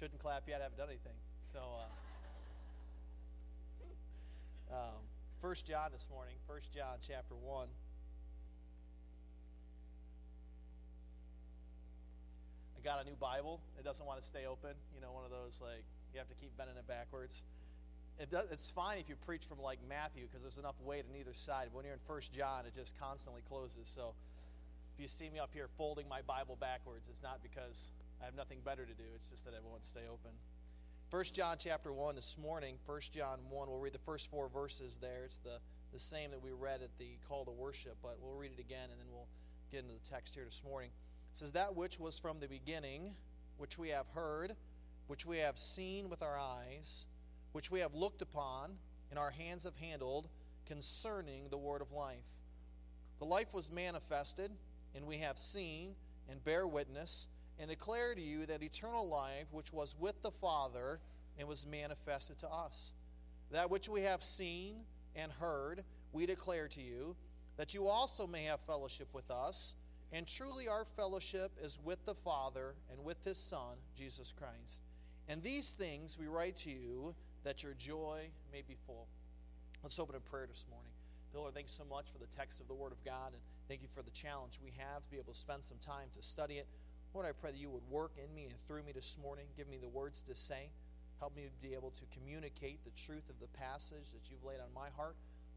shouldn't clap yet. I haven't done anything. So, uh, um, First John this morning. First John chapter one. I got a new Bible. It doesn't want to stay open. You know, one of those like you have to keep bending it backwards. It does, it's fine if you preach from like Matthew because there's enough weight on either side. But when you're in First John, it just constantly closes. So if you see me up here folding my Bible backwards, it's not because I have nothing better to do. It's just that I won't stay open. First John chapter 1 this morning, First John 1, we'll read the first four verses there. It's the, the same that we read at the call to worship, but we'll read it again and then we'll get into the text here this morning. It says, That which was from the beginning, which we have heard, which we have seen with our eyes, which we have looked upon, and our hands have handled, concerning the word of life. The life was manifested, and we have seen and bear witness, and declare to you that eternal life which was with the Father and was manifested to us. That which we have seen and heard, we declare to you, that you also may have fellowship with us. And truly, our fellowship is with the Father and with His Son, Jesus Christ. And these things we write to you that your joy may be full. Let's open in prayer this morning. Lord, thanks so much for the text of the Word of God, and thank you for the challenge we have to be able to spend some time to study it. Lord, I pray that you would work in me and through me this morning. Give me the words to say. Help me be able to communicate the truth of the passage that you've laid on my heart.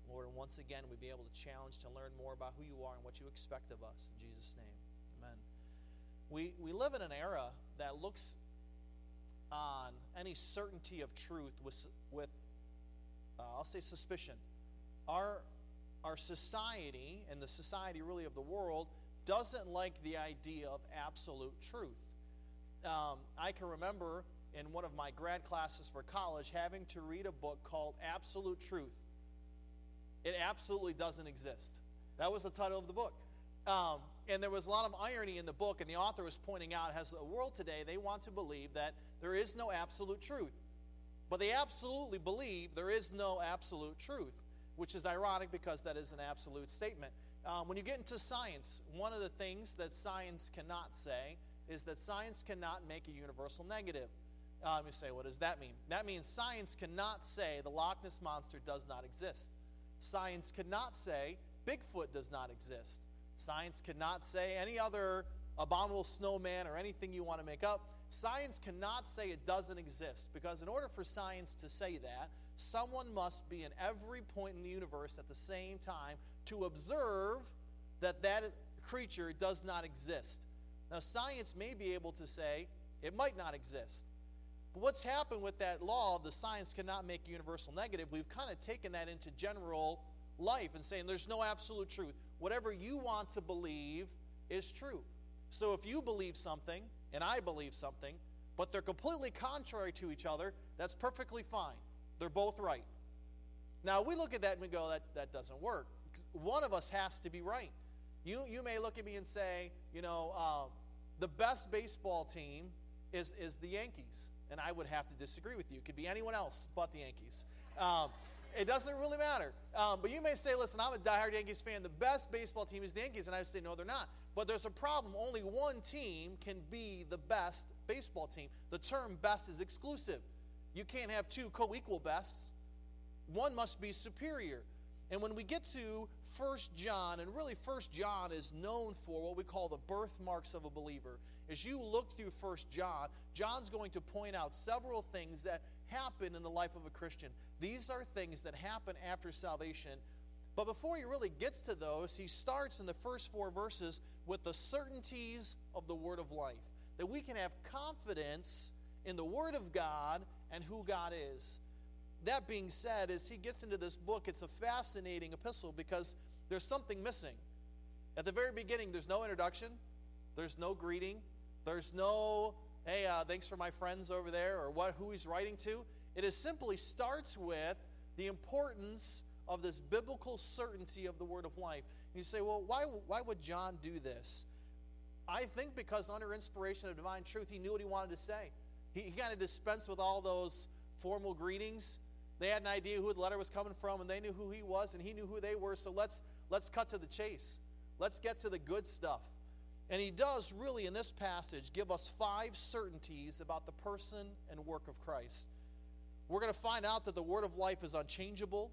Lord, and once again, we'd be able to challenge to learn more about who you are and what you expect of us. In Jesus' name, amen. We, we live in an era that looks on any certainty of truth with, with uh, I'll say, suspicion. Our, our society, and the society really of the world, doesn't like the idea of absolute truth. Um, I can remember in one of my grad classes for college having to read a book called Absolute Truth it absolutely doesn't exist. That was the title of the book. Um, and there was a lot of irony in the book, and the author was pointing out as the world today, they want to believe that there is no absolute truth. But they absolutely believe there is no absolute truth, which is ironic because that is an absolute statement. Um, when you get into science, one of the things that science cannot say is that science cannot make a universal negative. Um, you say, what does that mean? That means science cannot say the Loch Ness Monster does not exist. Science cannot say Bigfoot does not exist. Science cannot say any other abominable snowman or anything you want to make up. Science cannot say it doesn't exist because, in order for science to say that, someone must be in every point in the universe at the same time to observe that that creature does not exist. Now, science may be able to say it might not exist. But what's happened with that law, the science cannot make universal negative, we've kind of taken that into general life and saying there's no absolute truth. Whatever you want to believe is true. So if you believe something and I believe something, but they're completely contrary to each other, that's perfectly fine. They're both right. Now we look at that and we go, that, that doesn't work. One of us has to be right. You, you may look at me and say, you know, uh, the best baseball team is, is the Yankees and I would have to disagree with you. It could be anyone else but the Yankees. Um, it doesn't really matter. Um, but you may say, listen, I'm a diehard Yankees fan. The best baseball team is the Yankees. And I would say, no, they're not. But there's a problem. Only one team can be the best baseball team. The term best is exclusive. You can't have two co equal bests, one must be superior. And when we get to First John, and really First John is known for what we call the birthmarks of a believer. As you look through First John, John's going to point out several things that happen in the life of a Christian. These are things that happen after salvation. But before he really gets to those, he starts in the first four verses with the certainties of the Word of life. That we can have confidence in the Word of God and who God is that being said, as he gets into this book, it's a fascinating epistle because there's something missing. At the very beginning, there's no introduction, there's no greeting, there's no, hey, uh, thanks for my friends over there, or what, who he's writing to. It is simply starts with the importance of this biblical certainty of the word of life. And you say, well, why, why would John do this? I think because under inspiration of divine truth, he knew what he wanted to say. He, he kind of dispensed with all those formal greetings they had an idea who the letter was coming from, and they knew who he was, and he knew who they were. So let's let's cut to the chase. Let's get to the good stuff. And he does really, in this passage, give us five certainties about the person and work of Christ. We're going to find out that the word of life is unchangeable,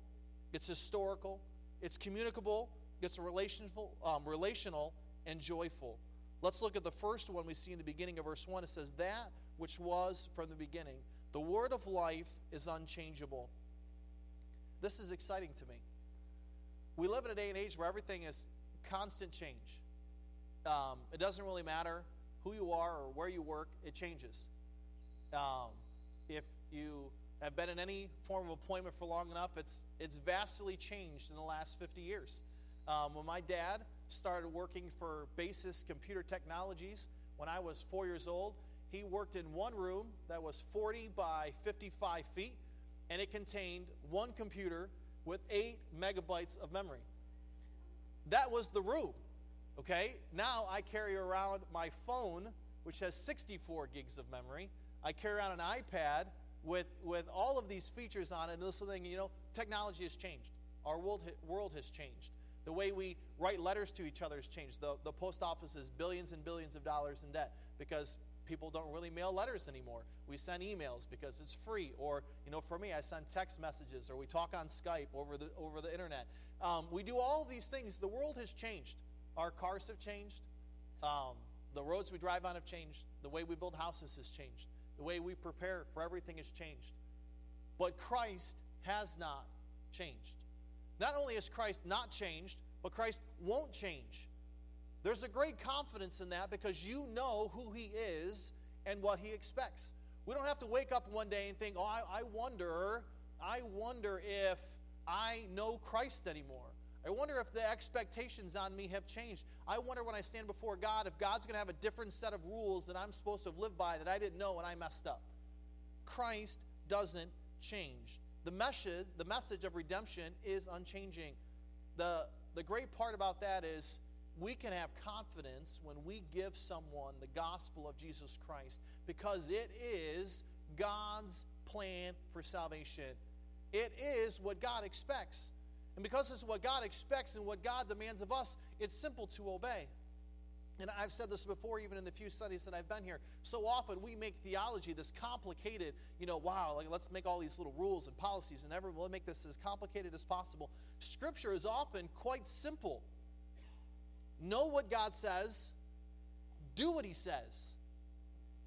it's historical, it's communicable, it's relational, um, relational and joyful. Let's look at the first one we see in the beginning of verse 1. It says, That which was from the beginning. The word of life is unchangeable. This is exciting to me. We live in a day and age where everything is constant change. Um, it doesn't really matter who you are or where you work, it changes. Um, if you have been in any form of employment for long enough, it's, it's vastly changed in the last 50 years. Um, when my dad started working for Basis Computer Technologies when I was four years old, he worked in one room that was 40 by 55 feet, and it contained one computer with 8 megabytes of memory. That was the room. Okay? Now I carry around my phone, which has 64 gigs of memory. I carry around an iPad with, with all of these features on it. And this thing, you know, technology has changed. Our world, world has changed. The way we write letters to each other has changed. The, the post office is billions and billions of dollars in debt because people don't really mail letters anymore. We send emails because it's free. Or, you know, for me, I send text messages or we talk on Skype over the, over the internet. Um, we do all these things. The world has changed. Our cars have changed. Um, the roads we drive on have changed. The way we build houses has changed. The way we prepare for everything has changed. But Christ has not changed. Not only has Christ not changed, but Christ won't change. There's a great confidence in that because you know who He is and what He expects. We don't have to wake up one day and think, oh, I, I wonder, I wonder if I know Christ anymore. I wonder if the expectations on me have changed. I wonder when I stand before God if God's going to have a different set of rules that I'm supposed to live by that I didn't know and I messed up. Christ doesn't change. The message, the message of redemption is unchanging. The, the great part about that is we can have confidence when we give someone the gospel of Jesus Christ because it is God's plan for salvation. It is what God expects. And because it's what God expects and what God demands of us, it's simple to obey. And I've said this before, even in the few studies that I've been here. So often we make theology this complicated, you know, wow, like let's make all these little rules and policies and everyone, we'll make this as complicated as possible. Scripture is often quite simple. Know what God says, do what He says.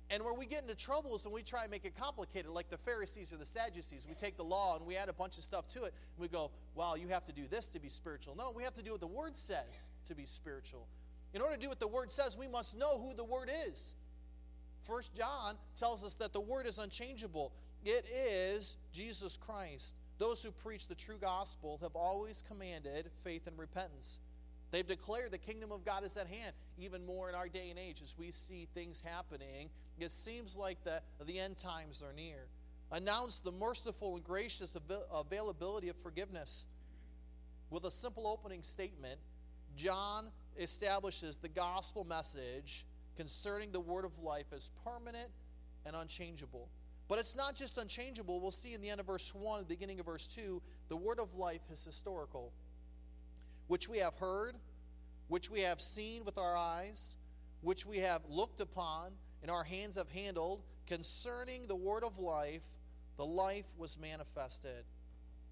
And where we get into trouble is when we try and make it complicated, like the Pharisees or the Sadducees. We take the law and we add a bunch of stuff to it, and we go, well, you have to do this to be spiritual. No, we have to do what the Word says to be spiritual. In order to do what the Word says, we must know who the Word is. First John tells us that the Word is unchangeable. It is Jesus Christ. Those who preach the true gospel have always commanded faith and repentance. They've declared the kingdom of God is at hand, even more in our day and age as we see things happening. It seems like the, the end times are near. Announce the merciful and gracious availability of forgiveness. With a simple opening statement, John establishes the gospel message concerning the word of life as permanent and unchangeable. But it's not just unchangeable. We'll see in the end of verse 1, the beginning of verse 2, the word of life is historical which we have heard, which we have seen with our eyes, which we have looked upon, and our hands have handled, concerning the word of life, the life was manifested.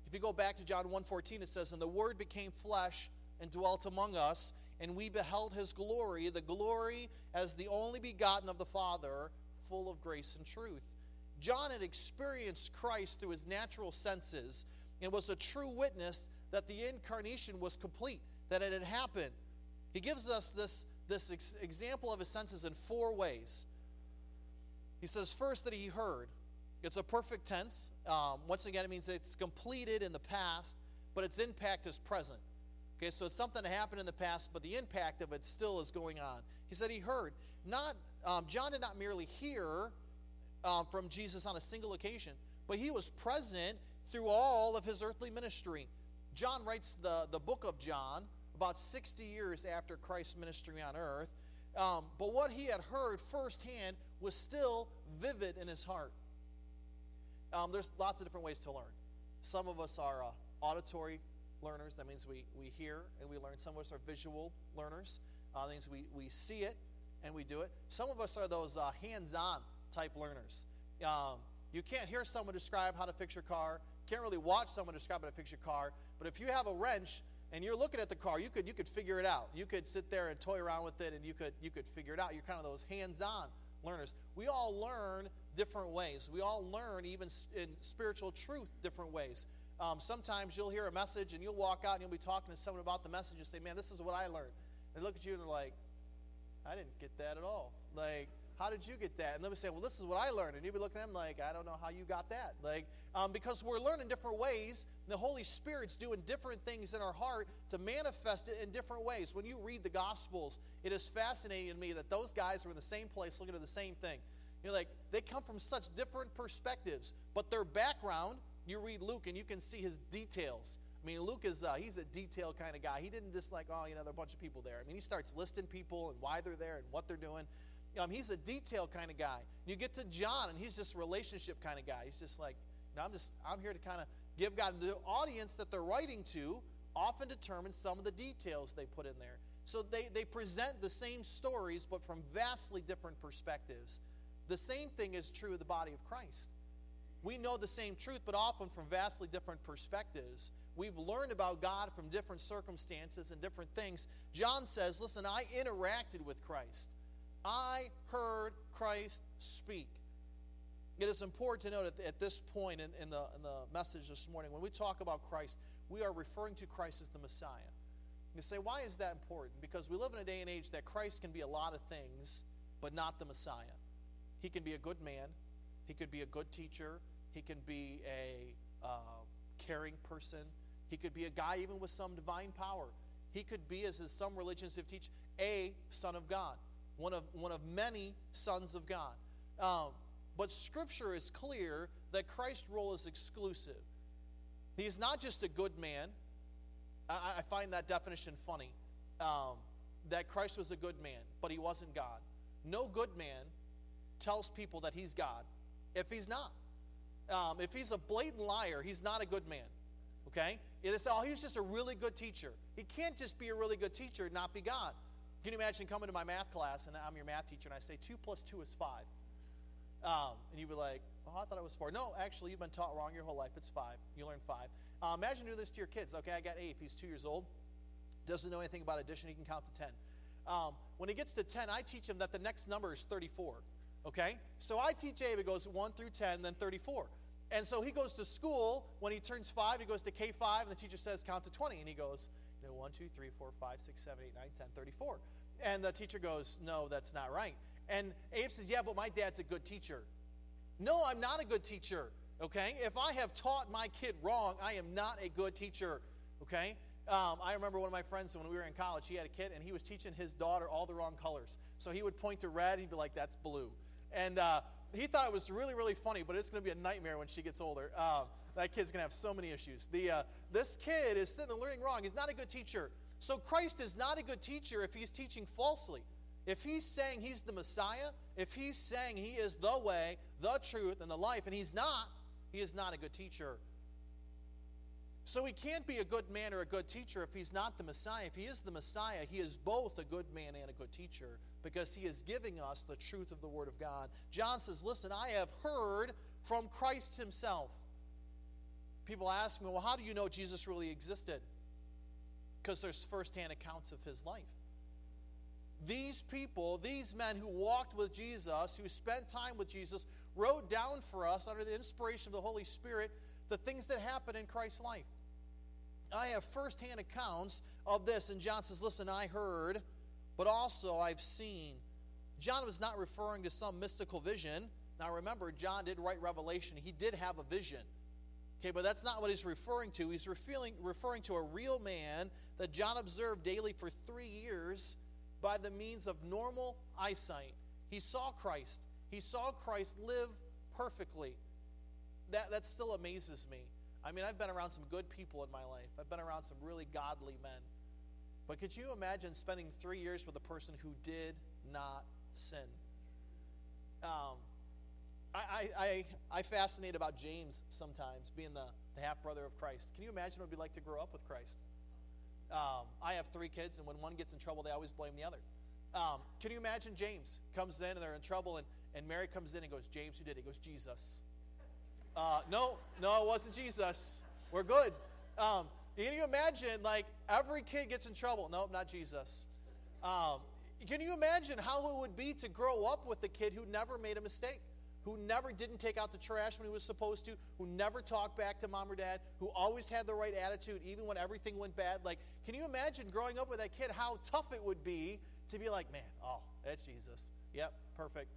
If you go back to John 1:14 it says and the word became flesh and dwelt among us and we beheld his glory the glory as the only begotten of the Father full of grace and truth. John had experienced Christ through his natural senses and was a true witness that the incarnation was complete, that it had happened. He gives us this, this ex- example of his senses in four ways. He says, first, that he heard. It's a perfect tense. Um, once again, it means it's completed in the past, but its impact is present. Okay, so it's something that happened in the past, but the impact of it still is going on. He said he heard. Not um, John did not merely hear um, from Jesus on a single occasion, but he was present through all of his earthly ministry. John writes the, the book of John about 60 years after Christ's ministry on earth. Um, but what he had heard firsthand was still vivid in his heart. Um, there's lots of different ways to learn. Some of us are uh, auditory learners. That means we, we hear and we learn. Some of us are visual learners. uh, things we, we see it and we do it. Some of us are those uh, hands on type learners. Um, you can't hear someone describe how to fix your car, can't really watch someone describe how to fix your car, but if you have a wrench and you're looking at the car, you could, you could figure it out. You could sit there and toy around with it and you could, you could figure it out. You're kind of those hands on learners. We all learn different ways. We all learn, even in spiritual truth, different ways. Um, sometimes you'll hear a message and you'll walk out and you'll be talking to someone about the message and say, Man, this is what I learned. And look at you and they're like, I didn't get that at all. Like, how did you get that? And they'll be saying, well, this is what I learned. And you'll be looking at them like, I don't know how you got that. Like, um, because we're learning different ways. The Holy Spirit's doing different things in our heart to manifest it in different ways. When you read the Gospels, it is fascinating to me that those guys were in the same place looking at the same thing. You're like, they come from such different perspectives, but their background, you read Luke and you can see his details. I mean, Luke is uh, he's a detailed kind of guy. He didn't just like, oh, you know, there are a bunch of people there. I mean, he starts listing people and why they're there and what they're doing. Um, he's a detail kind of guy. You get to John, and he's just relationship kind of guy. He's just like, I'm just I'm here to kind of give God the audience that they're writing to often determines some of the details they put in there. So they, they present the same stories, but from vastly different perspectives. The same thing is true of the body of Christ. We know the same truth, but often from vastly different perspectives. We've learned about God from different circumstances and different things. John says, Listen, I interacted with Christ. I heard Christ speak. It is important to note at, this point in, in, the, in the message this morning, when we talk about Christ, we are referring to Christ as the Messiah. You say, why is that important? Because we live in a day and age that Christ can be a lot of things, but not the Messiah. He can be a good man, he could be a good teacher, he can be a uh, caring person, he could be a guy even with some divine power. He could be, as some religions have teach, a son of God one of, one of many sons of God. Um, but Scripture is clear that Christ's role is exclusive. He is not just a good man. I, I find that definition funny. Um, that Christ was a good man, but he wasn't God. No good man tells people that he's God if he's not. Um, if he's a blatant liar, he's not a good man. Okay? Say, oh, he was just a really good teacher. He can't just be a really good teacher and not be God. Can you imagine coming to my math class and I'm your math teacher and I say 2 plus 2 is 5? Um, and you'd be like, oh, I thought it was 4. No, actually, you've been taught wrong your whole life. It's 5. You learn 5. Uh, imagine doing this to your kids. Okay, I got Abe. He's 2 years old. Doesn't know anything about addition. He can count to 10. Um, when he gets to 10, I teach him that the next number is 34. Okay? So I teach Abe, it goes 1 through 10, then 34. And so he goes to school. When he turns 5, he goes to K5, and the teacher says, count to 20. And he goes, know, 1, 2, 3, 4, 5, 6, 7, 8, 9, 10, 34. And the teacher goes, No, that's not right. And Abe says, Yeah, but my dad's a good teacher. No, I'm not a good teacher. Okay? If I have taught my kid wrong, I am not a good teacher. Okay? Um, I remember one of my friends when we were in college, he had a kid and he was teaching his daughter all the wrong colors. So he would point to red and he'd be like, That's blue. And uh, he thought it was really, really funny, but it's going to be a nightmare when she gets older. Um, that kid's going to have so many issues. The, uh, this kid is sitting and learning wrong. He's not a good teacher. So Christ is not a good teacher if he's teaching falsely. If he's saying he's the Messiah, if he's saying he is the way, the truth, and the life, and he's not, he is not a good teacher. So he can't be a good man or a good teacher if he's not the Messiah. If he is the Messiah, he is both a good man and a good teacher because he is giving us the truth of the Word of God. John says, Listen, I have heard from Christ himself. People ask me, Well, how do you know Jesus really existed? because there's firsthand accounts of his life. These people, these men who walked with Jesus, who spent time with Jesus, wrote down for us under the inspiration of the Holy Spirit the things that happened in Christ's life. I have firsthand accounts of this. And John says, Listen, I heard, but also I've seen. John was not referring to some mystical vision. Now remember, John did write Revelation, he did have a vision. Okay, but that's not what he's referring to. He's referring, referring to a real man that John observed daily for three years by the means of normal eyesight. He saw Christ. He saw Christ live perfectly. That, that still amazes me. I mean, I've been around some good people in my life, I've been around some really godly men. But could you imagine spending three years with a person who did not sin? Um, I, I, I fascinate about James sometimes, being the, the half brother of Christ. Can you imagine what it would be like to grow up with Christ? Um, I have three kids, and when one gets in trouble, they always blame the other. Um, can you imagine James comes in and they're in trouble, and, and Mary comes in and goes, James, who did it? He goes, Jesus. Uh, no, no, it wasn't Jesus. We're good. Um, can you imagine, like, every kid gets in trouble? Nope, not Jesus. Um, can you imagine how it would be to grow up with a kid who never made a mistake? Who never didn't take out the trash when he was supposed to, who never talked back to mom or dad, who always had the right attitude even when everything went bad. Like, can you imagine growing up with that kid, how tough it would be to be like, man, oh, that's Jesus. Yep, perfect.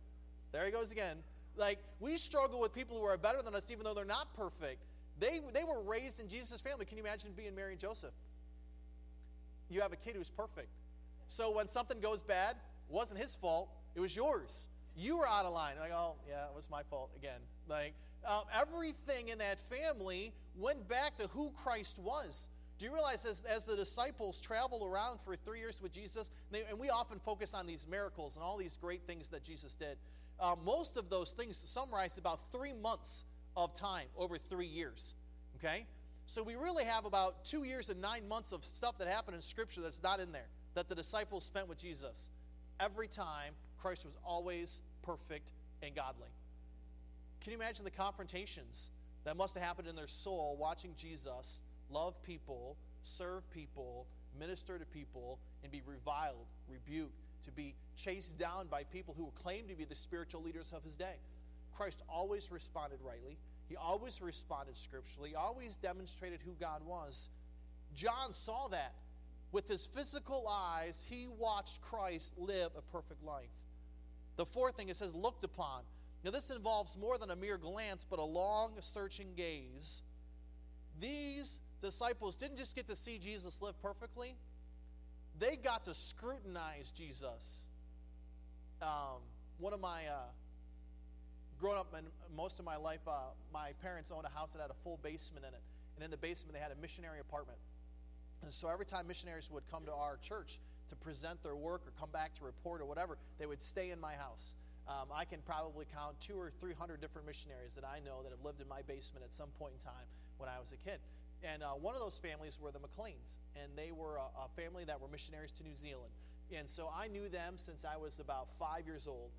There he goes again. Like, we struggle with people who are better than us even though they're not perfect. They, they were raised in Jesus' family. Can you imagine being Mary and Joseph? You have a kid who's perfect. So when something goes bad, it wasn't his fault, it was yours. You were out of line. Like, oh, yeah, it was my fault again. Like, um, everything in that family went back to who Christ was. Do you realize as, as the disciples traveled around for three years with Jesus, they, and we often focus on these miracles and all these great things that Jesus did, uh, most of those things summarize about three months of time over three years. Okay? So we really have about two years and nine months of stuff that happened in Scripture that's not in there, that the disciples spent with Jesus. Every time, Christ was always perfect and godly. Can you imagine the confrontations that must have happened in their soul watching Jesus love people, serve people, minister to people, and be reviled, rebuked, to be chased down by people who claimed to be the spiritual leaders of his day? Christ always responded rightly. He always responded scripturally. Always demonstrated who God was. John saw that. With his physical eyes, he watched Christ live a perfect life. The fourth thing it says, looked upon. Now, this involves more than a mere glance, but a long, searching gaze. These disciples didn't just get to see Jesus live perfectly, they got to scrutinize Jesus. Um, one of my, uh, growing up in most of my life, uh, my parents owned a house that had a full basement in it. And in the basement, they had a missionary apartment. And so every time missionaries would come to our church to present their work or come back to report or whatever, they would stay in my house. Um, I can probably count two or three hundred different missionaries that I know that have lived in my basement at some point in time when I was a kid. And uh, one of those families were the McLeans, and they were a, a family that were missionaries to New Zealand. And so I knew them since I was about five years old.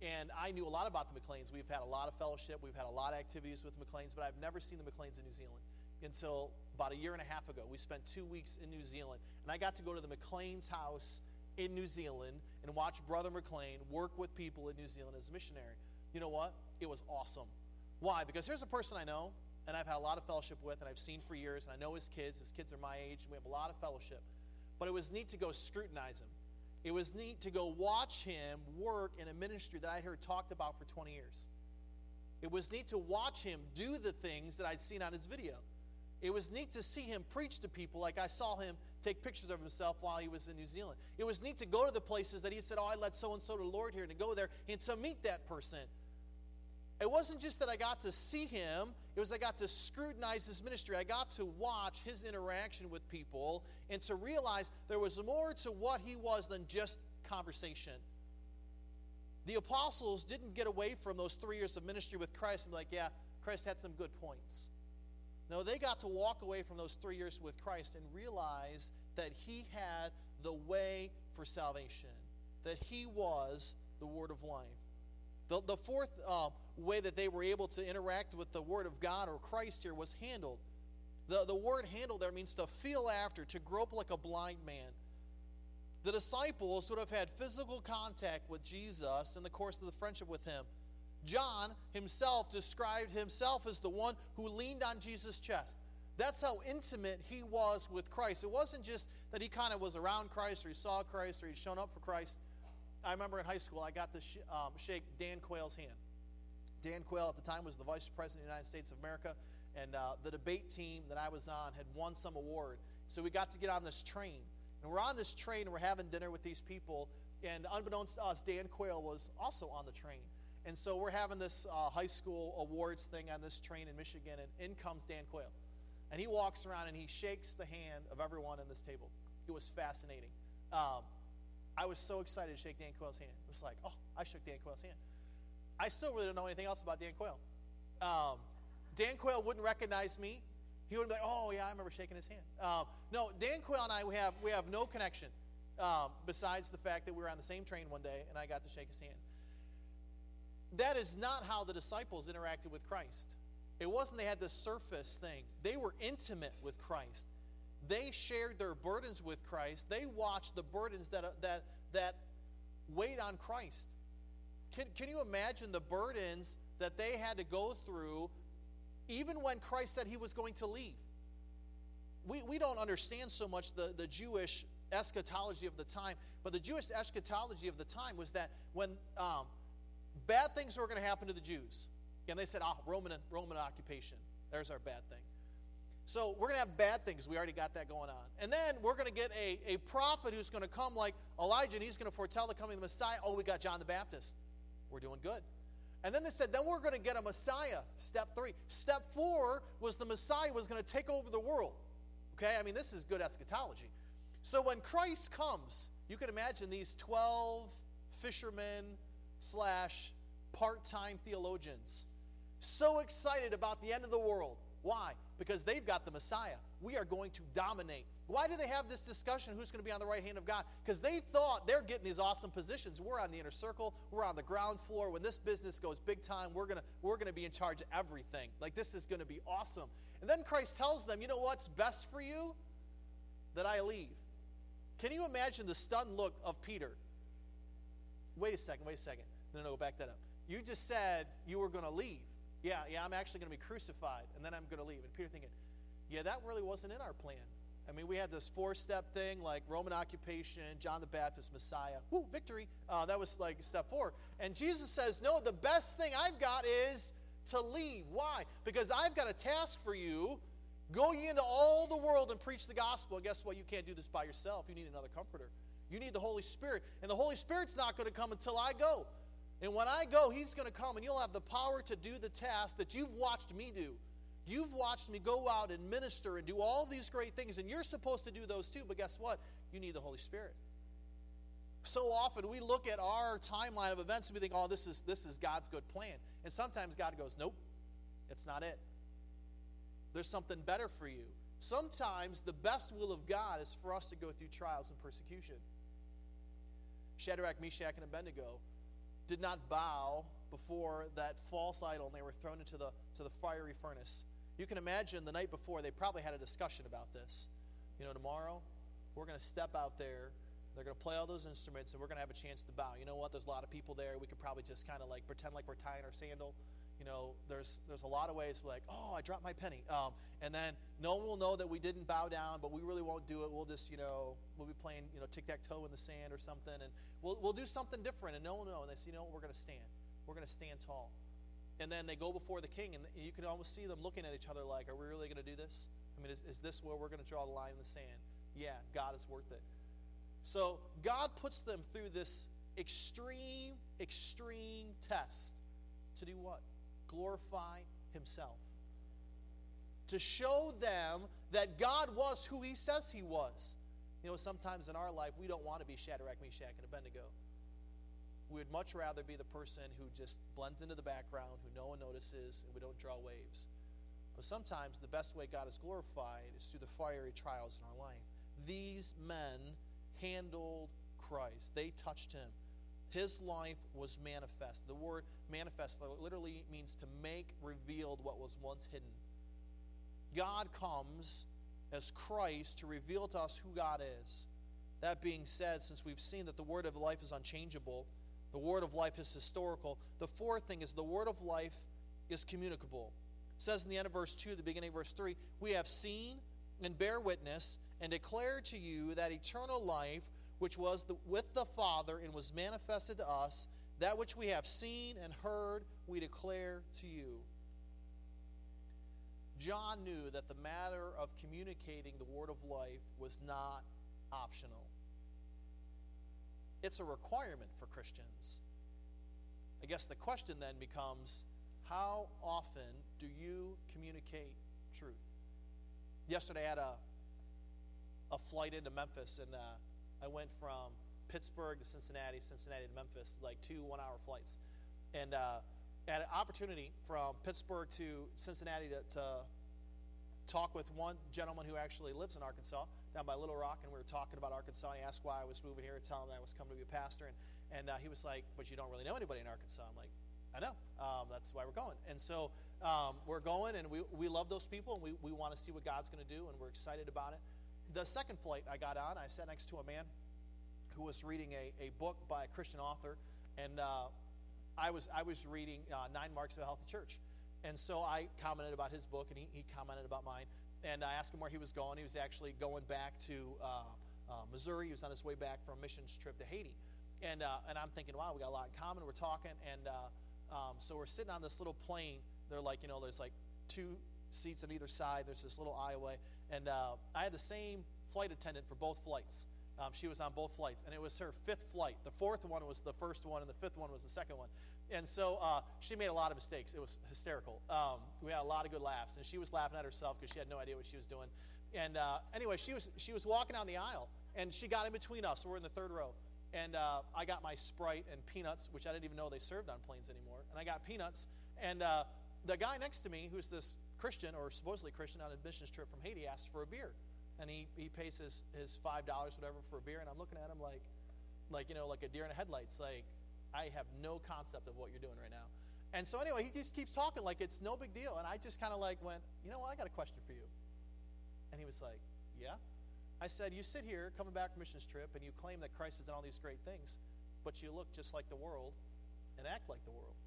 And I knew a lot about the McLeans. We've had a lot of fellowship, we've had a lot of activities with McLeans, but I've never seen the McLeans in New Zealand until about a year and a half ago. We spent two weeks in New Zealand, and I got to go to the McLean's house in New Zealand and watch Brother McLean work with people in New Zealand as a missionary. You know what? It was awesome. Why? Because here's a person I know and I've had a lot of fellowship with, and I've seen for years, and I know his kids. His kids are my age, and we have a lot of fellowship. But it was neat to go scrutinize him. It was neat to go watch him work in a ministry that I'd heard talked about for 20 years. It was neat to watch him do the things that I'd seen on his video. It was neat to see him preach to people like I saw him take pictures of himself while he was in New Zealand. It was neat to go to the places that he said, Oh, I led so and so to the Lord here, and to go there and to meet that person it wasn't just that I got to see him, it was I got to scrutinize his ministry. I got to watch his interaction with people and to realize there was more to what he was than just conversation. The apostles didn't get away from those three years of ministry with Christ and be like, yeah, Christ had some good points. No, they got to walk away from those three years with Christ and realize that he had the way for salvation, that he was the word of life. The, the fourth uh, way that they were able to interact with the Word of God or Christ here was handled. The, the word handle there means to feel after, to grope like a blind man. The disciples would have had physical contact with Jesus in the course of the friendship with him. John himself described himself as the one who leaned on Jesus' chest. That's how intimate he was with Christ. It wasn't just that he kind of was around Christ or he saw Christ or he'd shown up for Christ. I remember in high school, I got to sh- um, shake Dan Quayle's hand. Dan Quayle at the time was the Vice President of the United States of America, and uh, the debate team that I was on had won some award. So we got to get on this train. And we're on this train, and we're having dinner with these people, and unbeknownst to us, Dan Quayle was also on the train. And so we're having this uh, high school awards thing on this train in Michigan, and in comes Dan Quayle. And he walks around and he shakes the hand of everyone in this table. It was fascinating. Um, I was so excited to shake Dan Quayle's hand. It was like, oh, I shook Dan Quayle's hand. I still really don't know anything else about Dan Quayle. Um, Dan Quayle wouldn't recognize me. He would be like, oh, yeah, I remember shaking his hand. Um, no, Dan Quayle and I, we have, we have no connection um, besides the fact that we were on the same train one day and I got to shake his hand. That is not how the disciples interacted with Christ. It wasn't they had this surface thing, they were intimate with Christ. They shared their burdens with Christ. They watched the burdens that, that, that weighed on Christ. Can, can you imagine the burdens that they had to go through even when Christ said he was going to leave? We, we don't understand so much the, the Jewish eschatology of the time, but the Jewish eschatology of the time was that when um, bad things were going to happen to the Jews, and they said, ah, Roman, Roman occupation, there's our bad thing. So we're going to have bad things. We already got that going on. And then we're going to get a, a prophet who's going to come like Elijah, and he's going to foretell the coming of the Messiah. Oh, we got John the Baptist. We're doing good. And then they said, then we're going to get a Messiah. Step three. Step four was the Messiah was going to take over the world. Okay? I mean, this is good eschatology. So when Christ comes, you can imagine these 12 fishermen slash part time theologians so excited about the end of the world. Why? Because they've got the Messiah. We are going to dominate. Why do they have this discussion who's going to be on the right hand of God? Because they thought they're getting these awesome positions. We're on the inner circle, we're on the ground floor. When this business goes big time, we're going to we're going to be in charge of everything. Like this is going to be awesome. And then Christ tells them, "You know what's best for you? That I leave." Can you imagine the stunned look of Peter? Wait a second, wait a second. No, no, back that up. You just said you were going to leave. Yeah, yeah, I'm actually going to be crucified, and then I'm going to leave. And Peter thinking, yeah, that really wasn't in our plan. I mean, we had this four step thing like Roman occupation, John the Baptist, Messiah. Woo, victory. Uh, that was like step four. And Jesus says, No, the best thing I've got is to leave. Why? Because I've got a task for you. Go ye into all the world and preach the gospel. And guess what? You can't do this by yourself. You need another comforter. You need the Holy Spirit. And the Holy Spirit's not going to come until I go. And when I go, He's going to come and you'll have the power to do the task that you've watched me do. You've watched me go out and minister and do all these great things, and you're supposed to do those too, but guess what? You need the Holy Spirit. So often we look at our timeline of events and we think, oh, this is, this is God's good plan. And sometimes God goes, nope, it's not it. There's something better for you. Sometimes the best will of God is for us to go through trials and persecution. Shadrach, Meshach, and Abednego did not bow before that false idol and they were thrown into the, to the fiery furnace. You can imagine the night before they probably had a discussion about this. You know, tomorrow we're going to step out there. They're going to play all those instruments and we're going to have a chance to bow. You know what? There's a lot of people there. We could probably just kind of like pretend like we're tying our sandal you know, there's there's a lot of ways like, oh, I dropped my penny, um, and then no one will know that we didn't bow down, but we really won't do it. We'll just, you know, we'll be playing, you know, tic tac toe in the sand or something, and we'll we'll do something different, and no one will know. And they say, you know, we're going to stand, we're going to stand tall, and then they go before the king, and you can almost see them looking at each other like, are we really going to do this? I mean, is, is this where we're going to draw the line in the sand? Yeah, God is worth it. So God puts them through this extreme, extreme test to do what? Glorify himself. To show them that God was who he says he was. You know, sometimes in our life, we don't want to be Shadrach, Meshach, and Abednego. We would much rather be the person who just blends into the background, who no one notices, and we don't draw waves. But sometimes the best way God is glorified is through the fiery trials in our life. These men handled Christ, they touched him. His life was manifest. The word manifest literally means to make revealed what was once hidden. God comes as Christ to reveal to us who God is. That being said, since we've seen that the word of life is unchangeable, the word of life is historical, the fourth thing is the word of life is communicable. It says in the end of verse 2, the beginning of verse 3, we have seen and bear witness and declare to you that eternal life which was the, with the Father and was manifested to us, that which we have seen and heard, we declare to you. John knew that the matter of communicating the word of life was not optional. It's a requirement for Christians. I guess the question then becomes how often do you communicate truth? Yesterday I had a, a flight into Memphis, and uh, I went from Pittsburgh to Cincinnati, Cincinnati to Memphis, like two one hour flights. And uh, had an opportunity from Pittsburgh to Cincinnati to, to talked with one gentleman who actually lives in Arkansas, down by Little Rock, and we were talking about Arkansas. And he asked why I was moving here, telling him I was coming to be a pastor, and and uh, he was like, "But you don't really know anybody in Arkansas." I'm like, "I know. Um, that's why we're going." And so um, we're going, and we we love those people, and we we want to see what God's going to do, and we're excited about it. The second flight I got on, I sat next to a man who was reading a, a book by a Christian author, and uh, I was I was reading uh, Nine Marks of a Healthy Church, and so I commented about his book, and he, he commented about mine, and I asked him where he was going. He was actually going back to uh, uh Missouri. He was on his way back from a missions trip to Haiti, and uh, and I'm thinking, wow, we got a lot in common. We're talking, and uh, um, so we're sitting on this little plane. They're like, you know, there's like two seats on either side. There's this little aisleway, and I had the same flight attendant for both flights. Um, she was on both flights, and it was her fifth flight. The fourth one was the first one, and the fifth one was the second one. And so uh, she made a lot of mistakes. It was hysterical. Um, we had a lot of good laughs, and she was laughing at herself because she had no idea what she was doing. And uh, anyway, she was she was walking down the aisle, and she got in between us. we're in the third row, and uh, I got my Sprite and peanuts, which I didn't even know they served on planes anymore. And I got peanuts, and uh, the guy next to me, who's this Christian or supposedly Christian on a business trip from Haiti, asked for a beer and he, he pays his, his $5, whatever, for a beer, and I'm looking at him like, like, you know, like a deer in the headlights. Like, I have no concept of what you're doing right now. And so anyway, he just keeps talking like it's no big deal. And I just kind of like went, you know what, I got a question for you. And he was like, yeah. I said, you sit here coming back from missions trip and you claim that Christ has done all these great things, but you look just like the world and act like the world.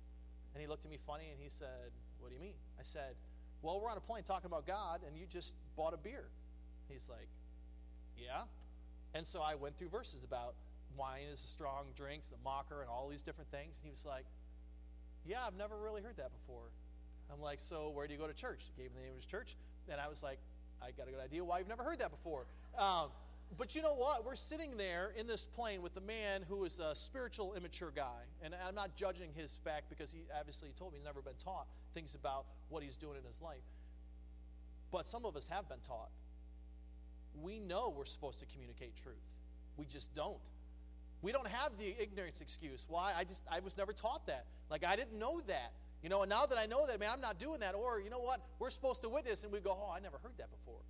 And he looked at me funny and he said, what do you mean? I said, well, we're on a plane talking about God and you just bought a beer. He's like, Yeah. And so I went through verses about wine is a strong drink, it's a mocker, and all these different things. And he was like, Yeah, I've never really heard that before. I'm like, So where do you go to church? He gave me the name of his church. And I was like, I got a good idea why you've never heard that before. Um, but you know what? We're sitting there in this plane with a man who is a spiritual, immature guy. And I'm not judging his fact because he obviously told me he's never been taught things about what he's doing in his life. But some of us have been taught we know we're supposed to communicate truth. We just don't. We don't have the ignorance excuse. Why? I just I was never taught that. Like I didn't know that. You know, and now that I know that, man, I'm not doing that. Or, you know what? We're supposed to witness, and we go, oh, I never heard that before.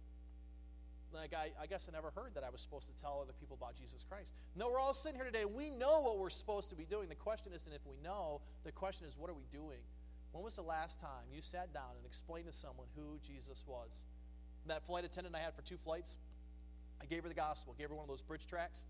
Like, I, I guess I never heard that I was supposed to tell other people about Jesus Christ. No, we're all sitting here today, we know what we're supposed to be doing. The question isn't if we know, the question is, what are we doing? When was the last time you sat down and explained to someone who Jesus was? That flight attendant I had for two flights, I gave her the gospel, gave her one of those bridge tracks.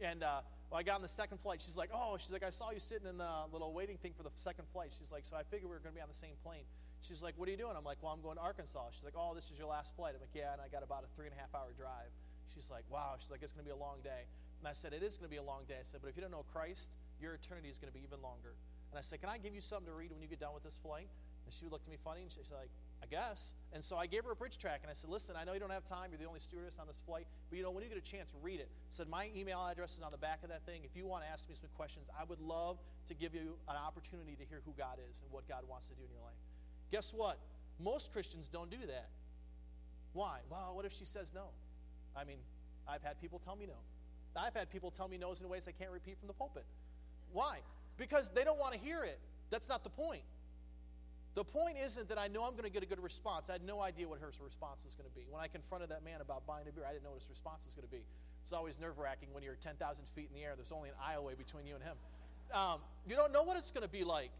And uh, when I got on the second flight, she's like, Oh, she's like, I saw you sitting in the little waiting thing for the second flight. She's like, So I figured we were going to be on the same plane. She's like, What are you doing? I'm like, Well, I'm going to Arkansas. She's like, Oh, this is your last flight. I'm like, Yeah, and I got about a three and a half hour drive. She's like, Wow. She's like, It's going to be a long day. And I said, It is going to be a long day. I said, But if you don't know Christ, your eternity is going to be even longer. And I said, Can I give you something to read when you get done with this flight? And she looked at me funny and she's like, I guess. And so I gave her a bridge track and I said, listen, I know you don't have time. You're the only stewardess on this flight. But you know, when you get a chance, read it. I said, my email address is on the back of that thing. If you want to ask me some questions, I would love to give you an opportunity to hear who God is and what God wants to do in your life. Guess what? Most Christians don't do that. Why? Well, what if she says no? I mean, I've had people tell me no. I've had people tell me no's in ways I can't repeat from the pulpit. Why? Because they don't want to hear it. That's not the point. The point isn't that I know I'm going to get a good response. I had no idea what her response was going to be. When I confronted that man about buying a beer, I didn't know what his response was going to be. It's always nerve wracking when you're 10,000 feet in the air. There's only an aisleway between you and him. Um, you don't know what it's going to be like.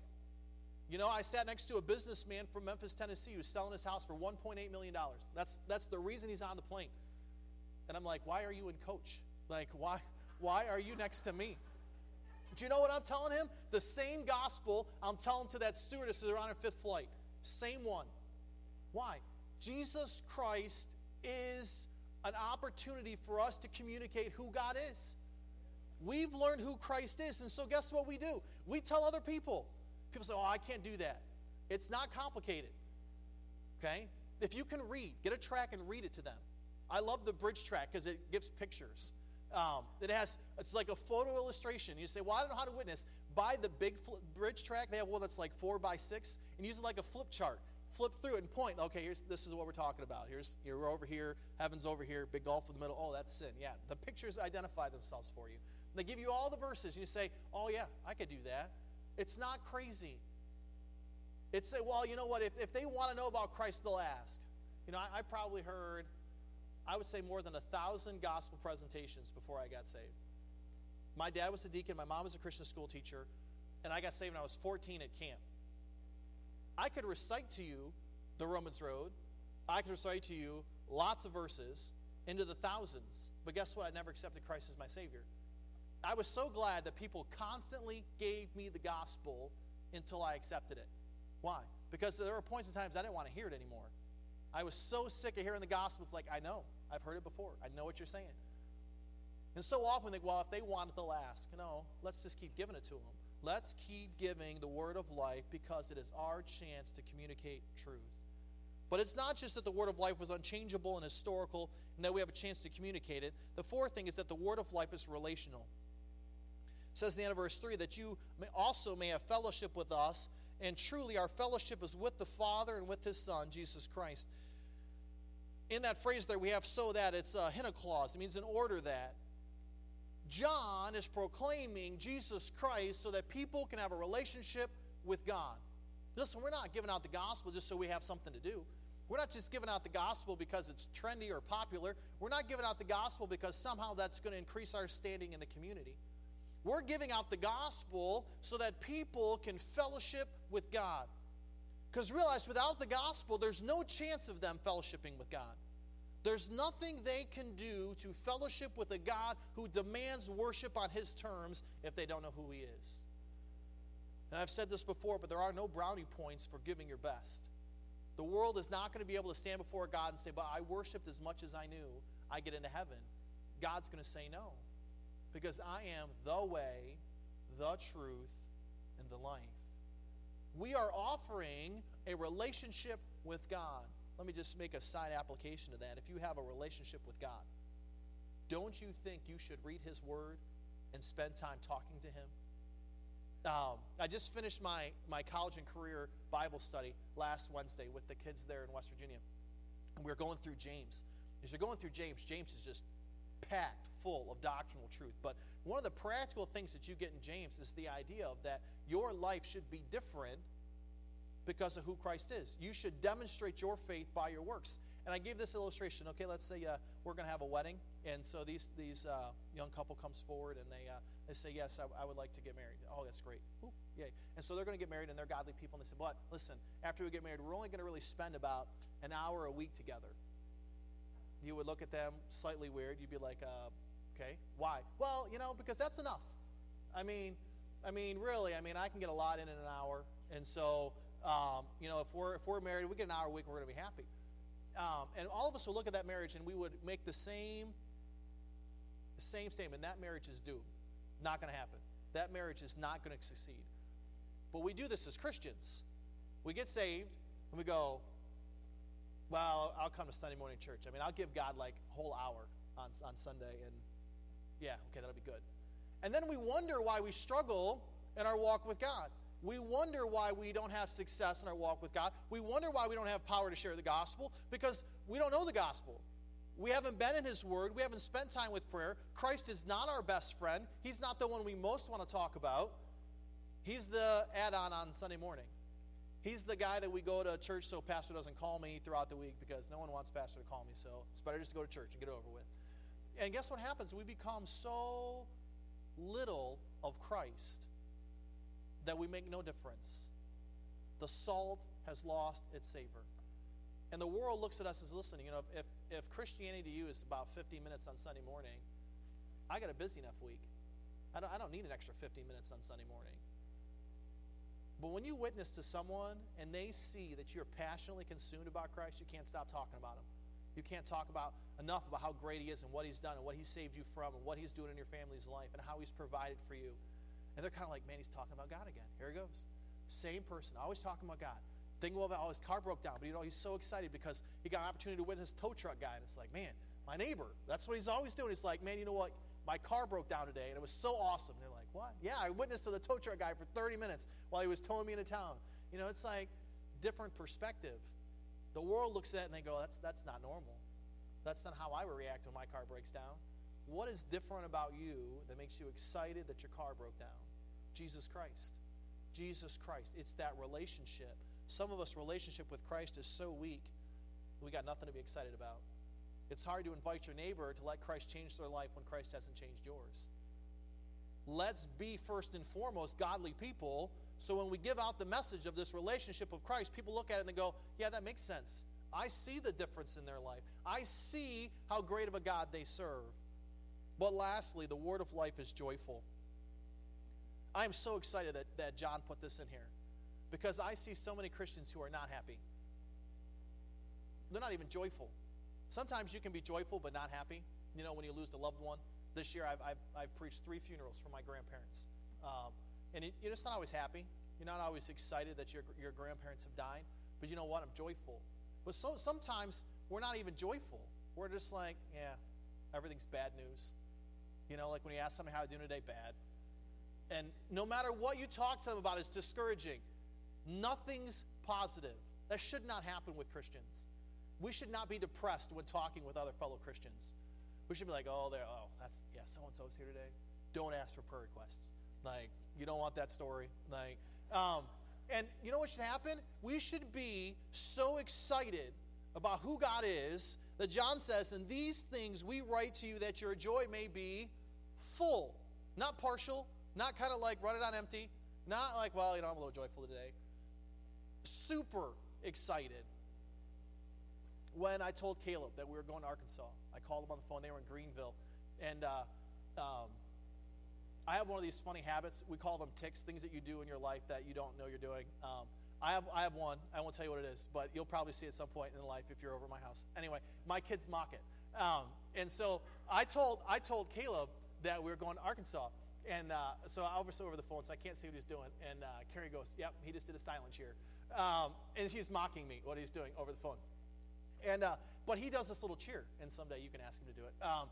You know, I sat next to a businessman from Memphis, Tennessee, who's selling his house for $1.8 million. That's, that's the reason he's on the plane. And I'm like, why are you in coach? Like, why, why are you next to me? Do you know what I'm telling him? The same gospel I'm telling to that stewardess are on her fifth flight. Same one. Why? Jesus Christ is an opportunity for us to communicate who God is. We've learned who Christ is, and so guess what we do? We tell other people. People say, Oh, I can't do that. It's not complicated. Okay? If you can read, get a track and read it to them. I love the bridge track because it gives pictures. Um, it has, it's like a photo illustration. You say, well, I don't know how to witness. Buy the big bridge track. They have one that's like four by six and use it like a flip chart. Flip through it and point. Okay, here's, this is what we're talking about. Here's, you're over here, heaven's over here, big gulf in the middle. Oh, that's sin. Yeah, the pictures identify themselves for you. They give you all the verses. And you say, oh, yeah, I could do that. It's not crazy. It's say, well, you know what? If, if they want to know about Christ, they'll ask. You know, I, I probably heard, I would say more than a thousand gospel presentations before I got saved. My dad was a deacon, my mom was a Christian school teacher, and I got saved when I was 14 at camp. I could recite to you the Romans Road. I could recite to you lots of verses into the thousands. But guess what? I never accepted Christ as my Savior. I was so glad that people constantly gave me the gospel until I accepted it. Why? Because there were points in times I didn't want to hear it anymore. I was so sick of hearing the gospel. It's like, I know. I've heard it before. I know what you're saying. And so often we think, well, if they want it, they'll ask. No, let's just keep giving it to them. Let's keep giving the word of life because it is our chance to communicate truth. But it's not just that the word of life was unchangeable and historical and that we have a chance to communicate it. The fourth thing is that the word of life is relational. It says in the end of verse 3 that you may also may have fellowship with us, and truly our fellowship is with the Father and with his Son, Jesus Christ. In that phrase there, we have so that it's uh, a hina clause. It means in order that. John is proclaiming Jesus Christ so that people can have a relationship with God. Listen, we're not giving out the gospel just so we have something to do. We're not just giving out the gospel because it's trendy or popular. We're not giving out the gospel because somehow that's going to increase our standing in the community. We're giving out the gospel so that people can fellowship with God. Because realize, without the gospel, there's no chance of them fellowshipping with God. There's nothing they can do to fellowship with a God who demands worship on his terms if they don't know who he is. And I've said this before, but there are no brownie points for giving your best. The world is not going to be able to stand before God and say, But I worshiped as much as I knew, I get into heaven. God's going to say no. Because I am the way, the truth, and the life. We are offering a relationship with God. Let me just make a side application to that. If you have a relationship with God, don't you think you should read His Word and spend time talking to Him? Um, I just finished my, my college and career Bible study last Wednesday with the kids there in West Virginia. And we are going through James. As you're going through James, James is just packed full of doctrinal truth. But one of the practical things that you get in James is the idea of that your life should be different because of who Christ is. You should demonstrate your faith by your works. And I gave this illustration. Okay, let's say uh, we're going to have a wedding, and so these these uh, young couple comes forward and they uh, they say, "Yes, I, I, would like to get married." Oh, that's great. Ooh, yay! And so they're going to get married, and they're godly people. And they say, "But listen, after we get married, we're only going to really spend about an hour a week together." You would look at them slightly weird. You'd be like, uh, "Okay, why?" Well, you know, because that's enough. I mean, I mean, really, I mean, I can get a lot in in an hour, and so um, you know, if we're if we're married, we get an hour a week, we're going to be happy. Um, and all of us would look at that marriage and we would make the same same statement. That marriage is doomed. Not going to happen. That marriage is not going to succeed. But we do this as Christians. We get saved and we go, well, I'll come to Sunday morning church. I mean, I'll give God like a whole hour on, on Sunday, and yeah, okay, that'll be good. And then we wonder why we struggle in our walk with God. We wonder why we don't have success in our walk with God. We wonder why we don't have power to share the gospel because we don't know the gospel. We haven't been in His Word. We haven't spent time with prayer. Christ is not our best friend. He's not the one we most want to talk about. He's the add on on Sunday morning. He's the guy that we go to church so pastor doesn't call me throughout the week because no one wants pastor to call me. So it's better just to go to church and get it over with. And guess what happens? We become so little of Christ that we make no difference. The salt has lost its savor. And the world looks at us as listening. You know, if, if Christianity to you is about 50 minutes on Sunday morning, I got a busy enough week. I don't, I don't need an extra 50 minutes on Sunday morning. But when you witness to someone and they see that you're passionately consumed about Christ, you can't stop talking about him. You can't talk about enough about how great he is and what he's done and what he's saved you from and what he's doing in your family's life and how he's provided for you. And they're kind of like, man, he's talking about God again. Here he goes. Same person, always talking about God. Thinking about, oh, his car broke down, but you know, he's so excited because he got an opportunity to witness tow truck guy. And it's like, man, my neighbor, that's what he's always doing. He's like, man, you know what? My car broke down today, and it was so awesome. And they're like, what? Yeah, I witnessed to the tow truck guy for 30 minutes while he was towing me into town. You know, it's like different perspective. The world looks at it and they go, that's, that's not normal. That's not how I would react when my car breaks down. What is different about you that makes you excited that your car broke down? Jesus Christ. Jesus Christ. It's that relationship. Some of us relationship with Christ is so weak we got nothing to be excited about. It's hard to invite your neighbor to let Christ change their life when Christ hasn't changed yours. Let's be first and foremost godly people so when we give out the message of this relationship of Christ, people look at it and they go, yeah, that makes sense. I see the difference in their life. I see how great of a God they serve. But lastly, the word of life is joyful. I am so excited that, that John put this in here because I see so many Christians who are not happy. They're not even joyful. Sometimes you can be joyful but not happy. You know, when you lose a loved one. This year, I've, I've, I've preached three funerals for my grandparents. Um, and it, you're just not always happy. You're not always excited that your, your grandparents have died. But you know what? I'm joyful. But so, sometimes we're not even joyful. We're just like, yeah, everything's bad news. You know, like when you ask somebody how they're doing today, bad. And no matter what you talk to them about, it's discouraging. Nothing's positive. That should not happen with Christians. We should not be depressed when talking with other fellow Christians. We should be like, oh, there, oh, that's yeah, so and so's here today. Don't ask for prayer requests. Like, you don't want that story. Like, um, and you know what should happen? We should be so excited about who God is that John says, "In these things we write to you that your joy may be full, not partial, not kind of like run it on empty, not like, well, you know, I'm a little joyful today. Super excited when I told Caleb that we were going to Arkansas. I called him on the phone. They were in Greenville. And uh, um, I have one of these funny habits. We call them tics, things that you do in your life that you don't know you're doing. Um, I have, I have one. I won't tell you what it is, but you'll probably see it at some point in life if you're over my house. Anyway, my kids mock it. Um, and so I told, I told Caleb that we were going to Arkansas. And uh, so I was over the phone, so I can't see what he's doing. And uh, Carrie goes, Yep, he just did a silent cheer. Um, and she's mocking me, what he's doing over the phone. And, uh, but he does this little cheer, and someday you can ask him to do it. Um,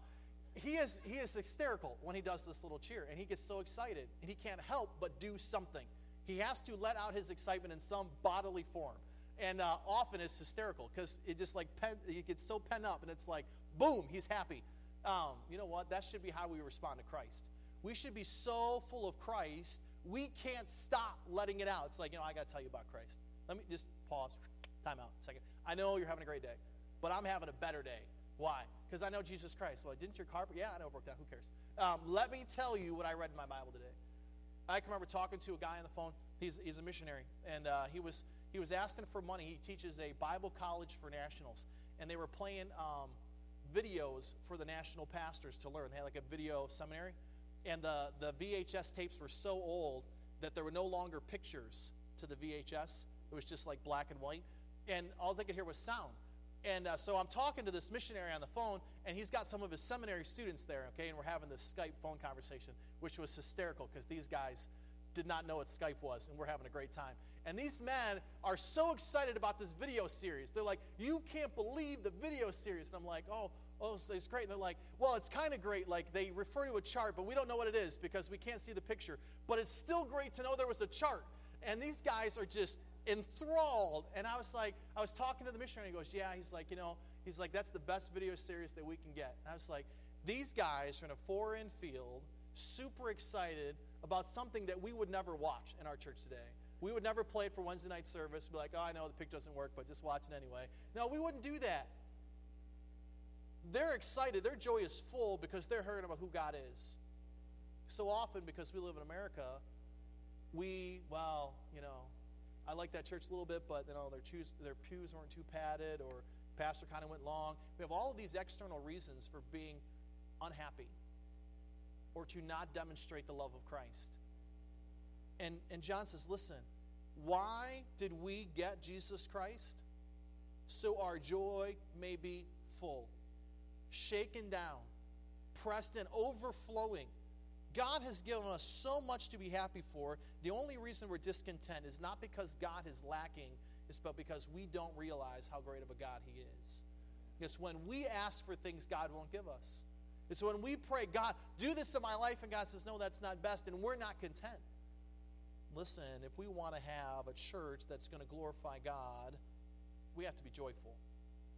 he, is, he is hysterical when he does this little cheer, and he gets so excited, and he can't help but do something. He has to let out his excitement in some bodily form. And uh, often it's hysterical because it just like, pen, it gets so pent up, and it's like, boom, he's happy. Um, you know what? That should be how we respond to Christ. We should be so full of Christ, we can't stop letting it out. It's like, you know, I got to tell you about Christ. Let me just pause, time out second. I know you're having a great day, but I'm having a better day. Why? Because I know Jesus Christ. Well, didn't your car? Yeah, I know it broke down. Who cares? Um, let me tell you what I read in my Bible today. I can remember talking to a guy on the phone. He's, he's a missionary, and uh, he was he was asking for money. He teaches a Bible college for nationals, and they were playing um, videos for the national pastors to learn. They had like a video seminary, and the the VHS tapes were so old that there were no longer pictures to the VHS. It was just like black and white, and all they could hear was sound. And uh, so I'm talking to this missionary on the phone, and he's got some of his seminary students there, okay? And we're having this Skype phone conversation, which was hysterical because these guys did not know what Skype was, and we're having a great time. And these men are so excited about this video series. They're like, You can't believe the video series. And I'm like, Oh, oh, it's great. And they're like, Well, it's kind of great. Like, they refer to a chart, but we don't know what it is because we can't see the picture. But it's still great to know there was a chart. And these guys are just enthralled. And I was like, I was talking to the missionary, and he goes, Yeah, he's like, you know, he's like, that's the best video series that we can get. And I was like, these guys are in a foreign field, super excited about something that we would never watch in our church today. We would never play it for Wednesday night service, be like, oh, I know the pic doesn't work, but just watch it anyway. No, we wouldn't do that. They're excited. Their joy is full because they're hearing about who God is. So often, because we live in America, we, well, you know, I like that church a little bit, but you oh, know their, their pews weren't too padded, or pastor kind of went long. We have all of these external reasons for being unhappy or to not demonstrate the love of Christ. And, and John says, listen, why did we get Jesus Christ? So our joy may be full, shaken down, pressed and overflowing God has given us so much to be happy for. The only reason we're discontent is not because God is lacking, it's but because we don't realize how great of a God He is. It's when we ask for things God won't give us. It's when we pray, God, do this in my life, and God says, no, that's not best, and we're not content. Listen, if we want to have a church that's going to glorify God, we have to be joyful.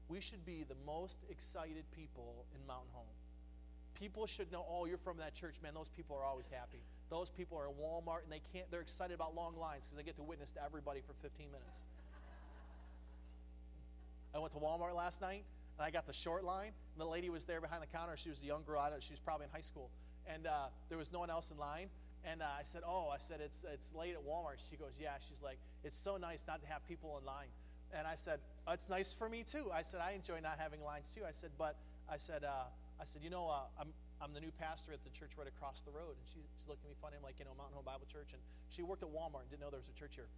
We should be the most excited people in Mountain Home. People should know, oh, you're from that church, man. Those people are always happy. Those people are at Walmart and they can't, they're excited about long lines because they get to witness to everybody for 15 minutes. I went to Walmart last night and I got the short line. And the lady was there behind the counter. She was a young girl. She was probably in high school. And uh, there was no one else in line. And uh, I said, Oh, I said, it's, it's late at Walmart. She goes, Yeah. She's like, It's so nice not to have people in line. And I said, It's nice for me too. I said, I enjoy not having lines too. I said, But I said, uh, I said, You know, uh, I'm, I'm the new pastor at the church right across the road. And she, she looked at me funny. I'm like, You know, Mountain Home Bible Church. And she worked at Walmart and didn't know there was a church here.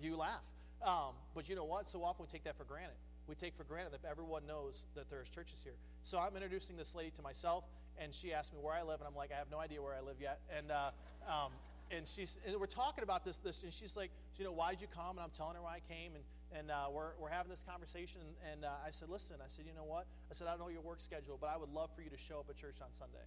You laugh. Um, but you know what? So often we take that for granted. We take for granted that everyone knows that there's churches here. So I'm introducing this lady to myself, and she asked me where I live, and I'm like, I have no idea where I live yet. And uh, um, and she's and we're talking about this this, and she's like, you know, why did you come? And I'm telling her why I came, and and uh, we're, we're having this conversation. And, uh, I said, listen, I said, you know what? I said, I don't know your work schedule, but I would love for you to show up at church on Sunday.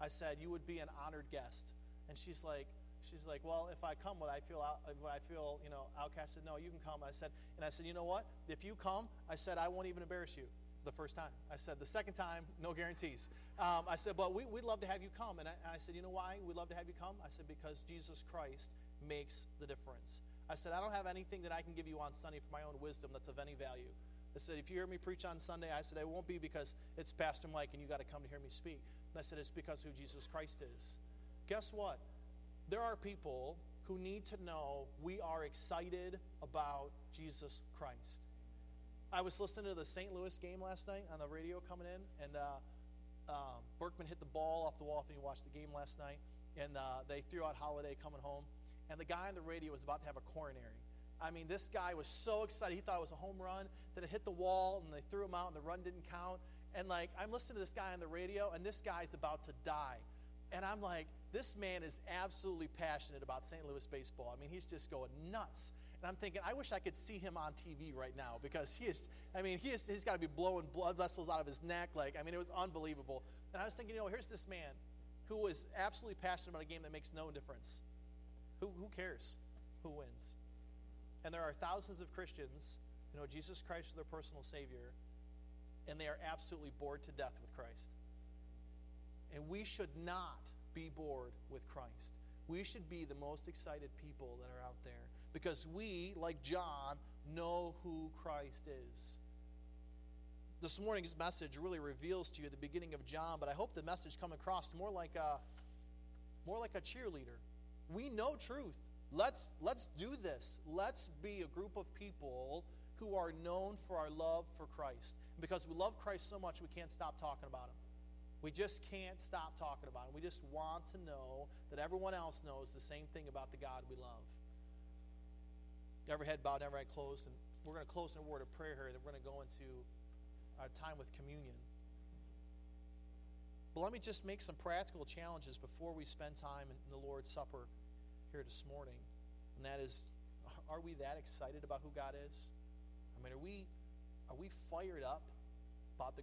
I said, you would be an honored guest. And she's like, she's like, well, if I come, would I feel out, would I feel, you know, outcast? I said, no, you can come. I said, and I said, you know what? If you come, I said, I won't even embarrass you the first time. I said, the second time, no guarantees. Um, I said, but we, would love to have you come. And I, and I said, you know why we'd love to have you come? I said, because Jesus Christ makes the difference. I said, I don't have anything that I can give you on Sunday for my own wisdom that's of any value. I said, if you hear me preach on Sunday, I said, it won't be because it's Pastor Mike and you got to come to hear me speak. And I said, it's because who Jesus Christ is. Guess what? There are people who need to know we are excited about Jesus Christ. I was listening to the St. Louis game last night on the radio coming in, and uh, um, Berkman hit the ball off the wall if you watched the game last night, and uh, they threw out Holliday coming home, and the guy on the radio was about to have a coronary. I mean, this guy was so excited. He thought it was a home run, that it hit the wall, and they threw him out, and the run didn't count. And like, I'm listening to this guy on the radio, and this guy's about to die. And I'm like, this man is absolutely passionate about St. Louis baseball. I mean, he's just going nuts. And I'm thinking, I wish I could see him on TV right now because he is, I mean, he is, he's got to be blowing blood vessels out of his neck. Like, I mean, it was unbelievable. And I was thinking, you know, here's this man who was absolutely passionate about a game that makes no difference. Who, who cares who wins? And there are thousands of Christians who know Jesus Christ is their personal Savior, and they are absolutely bored to death with Christ. And we should not be bored with Christ. We should be the most excited people that are out there because we, like John, know who Christ is. This morning's message really reveals to you the beginning of John, but I hope the message come across more like a more like a cheerleader. We know truth. Let's let's do this. Let's be a group of people who are known for our love for Christ. And because we love Christ so much, we can't stop talking about him. We just can't stop talking about him. We just want to know that everyone else knows the same thing about the God we love. Every head bowed, every eye closed, and we're going to close in a word of prayer here. Then we're going to go into our time with communion. But let me just make some practical challenges before we spend time in the Lord's Supper here this morning. And that is, are we that excited about who God is? I mean, are we are we fired up about the